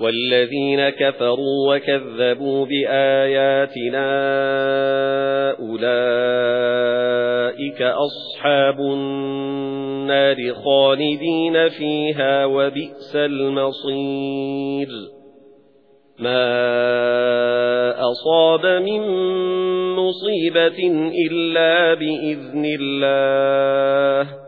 وَالَّذِينَ كَفَرُوا وَكَذَّبُوا بِآيَاتِنَا أُولَئِكَ أَصْحَابُ النَّارِ خَالِدِينَ فِيهَا وَبِئْسَ الْمَصِيرُ. مَا أَصَابَ مِن مُّصِيبَةٍ إِلَّا بِإِذْنِ اللَّهِ.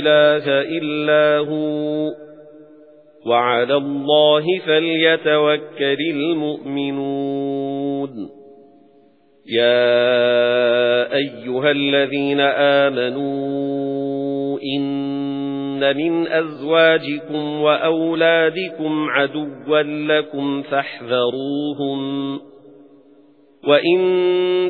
إِلَٰهَ إِلَّا هُوَ. وَعَلَى اللَّهِ فَلْيَتَوَكَّلِ الْمُؤْمِنُونَ. يَا أَيُّهَا الَّذِينَ آمَنُوا إِنَّ مِنْ أَزْوَاجِكُمْ وَأَوْلَادِكُمْ عَدُوًّا لَكُمْ فَاحْذَرُوهُمْ. وَإِن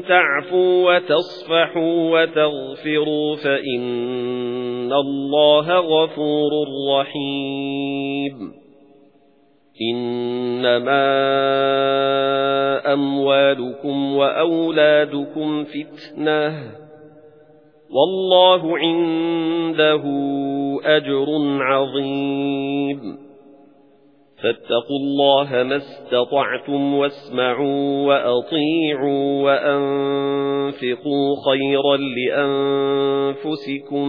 تَعْفُوا وَتَصْفَحُوا وَتَغْفِرُوا فَإِنَّ اللَّهَ غَفُورٌ رَّحِيمٌ إِنَّمَا أَمْوَالُكُمْ وَأَوْلَادُكُمْ فِتْنَةٌ وَاللَّهُ عِندَهُ أَجْرٌ عَظِيمٌ فَاتَّقُوا اللَّهَ مَا اسْتَطَعْتُمْ وَاسْمَعُوا وَأَطِيعُوا وَأَنفِقُوا خَيْرًا لِّأَنفُسِكُمْ